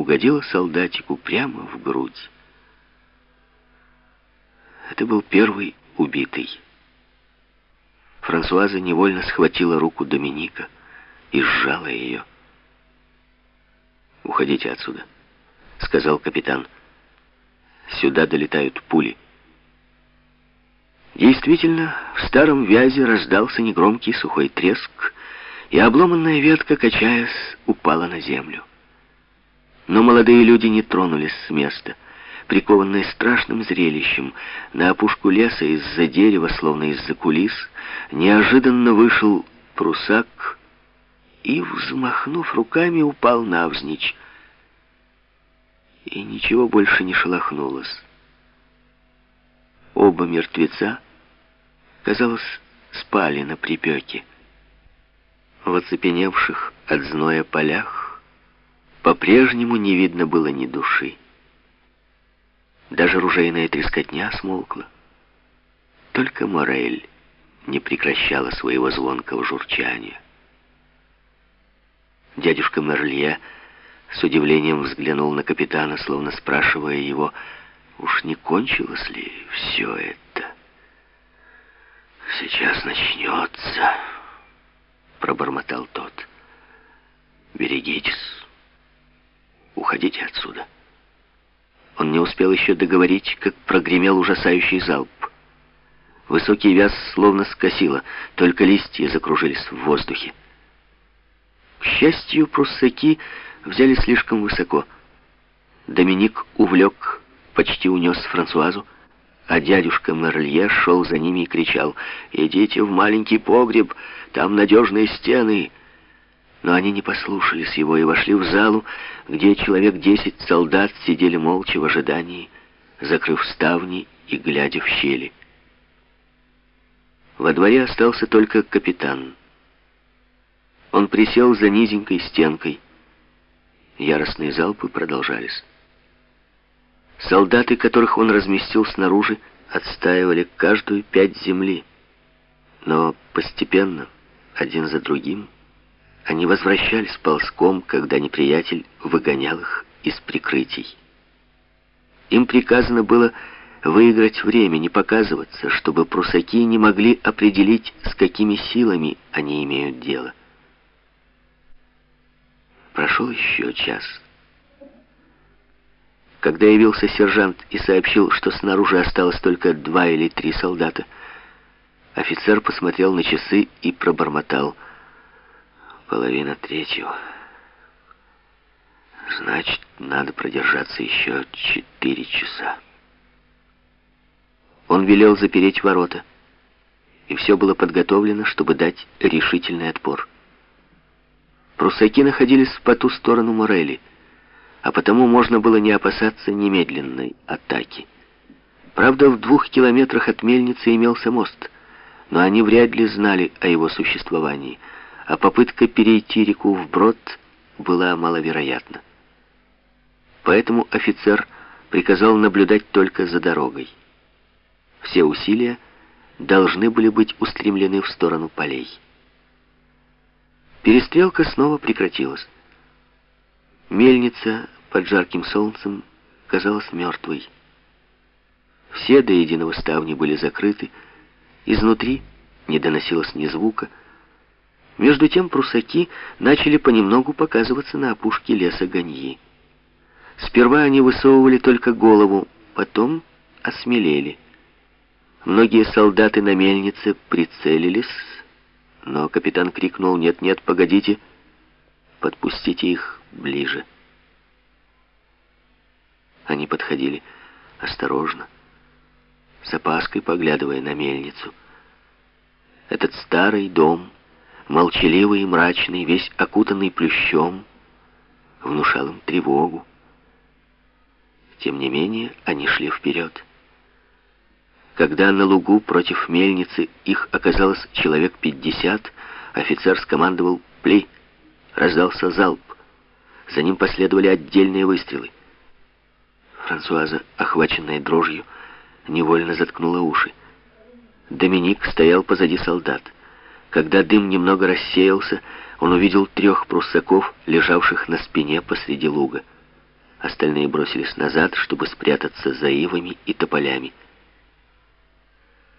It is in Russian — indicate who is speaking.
Speaker 1: угодила солдатику прямо в грудь. Это был первый убитый. Франсуаза невольно схватила руку Доминика и сжала ее. «Уходите отсюда», — сказал капитан. «Сюда долетают пули». Действительно, в старом вязе раздался негромкий сухой треск, и обломанная ветка, качаясь, упала на землю. Но молодые люди не тронулись с места. Прикованные страшным зрелищем, на опушку леса из-за дерева, словно из-за кулис, неожиданно вышел прусак и, взмахнув руками, упал навзничь. И ничего больше не шелохнулось. Оба мертвеца, казалось, спали на припеке. В оцепеневших от зноя полях по-прежнему не видно было ни души. Даже ружейная трескотня смолкла. Только Морель не прекращала своего звонкого журчания. Дядюшка Мерлье с удивлением взглянул на капитана, словно спрашивая его, уж не кончилось ли все это. «Сейчас начнется», — пробормотал тот. «Берегитесь, уходите отсюда». Он не успел еще договорить, как прогремел ужасающий залп. Высокий вяз словно скосило, только листья закружились в воздухе. К счастью, пруссаки взяли слишком высоко. Доминик увлек, почти унес Франсуазу, а дядюшка Мерлье шел за ними и кричал «Идите в маленький погреб, там надежные стены!» Но они не послушались его и вошли в залу, где человек десять солдат сидели молча в ожидании, закрыв ставни и глядя в щели. Во дворе остался только капитан. Он присел за низенькой стенкой. Яростные залпы продолжались. Солдаты, которых он разместил снаружи, отстаивали каждую пять земли. Но постепенно, один за другим, они возвращались ползком, когда неприятель выгонял их из прикрытий. Им приказано было выиграть время, не показываться, чтобы прусаки не могли определить, с какими силами они имеют дело. Прошел еще час. Когда явился сержант и сообщил, что снаружи осталось только два или три солдата, офицер посмотрел на часы и пробормотал — Половина третьего. Значит, надо продержаться еще четыре часа. Он велел запереть ворота, и все было подготовлено, чтобы дать решительный отпор. Прусаки находились по ту сторону Морели, а потому можно было не опасаться немедленной атаки. Правда, в двух километрах от мельницы имелся мост, но они вряд ли знали о его существовании — а попытка перейти реку вброд была маловероятна. Поэтому офицер приказал наблюдать только за дорогой. Все усилия должны были быть устремлены в сторону полей. Перестрелка снова прекратилась. Мельница под жарким солнцем казалась мертвой. Все до единого ставни были закрыты, изнутри не доносилось ни звука, между тем прусаки начали понемногу показываться на опушке леса Ганьи. Сперва они высовывали только голову, потом осмелели. Многие солдаты на мельнице прицелились, но капитан крикнул «Нет, нет, погодите, подпустите их ближе». Они подходили осторожно, с опаской поглядывая на мельницу. Этот старый дом молчаливый и мрачный, весь окутанный плющом, внушал им тревогу. Тем не менее, они шли вперед. Когда на лугу против мельницы их оказалось человек пятьдесят, офицер скомандовал «Пли!» Раздался залп. За ним последовали отдельные выстрелы. Франсуаза, охваченная дрожью, невольно заткнула уши. Доминик стоял позади солдат. Когда дым немного рассеялся, он увидел трех пруссаков, лежавших на спине посреди луга. Остальные бросились назад, чтобы спрятаться за ивами и тополями.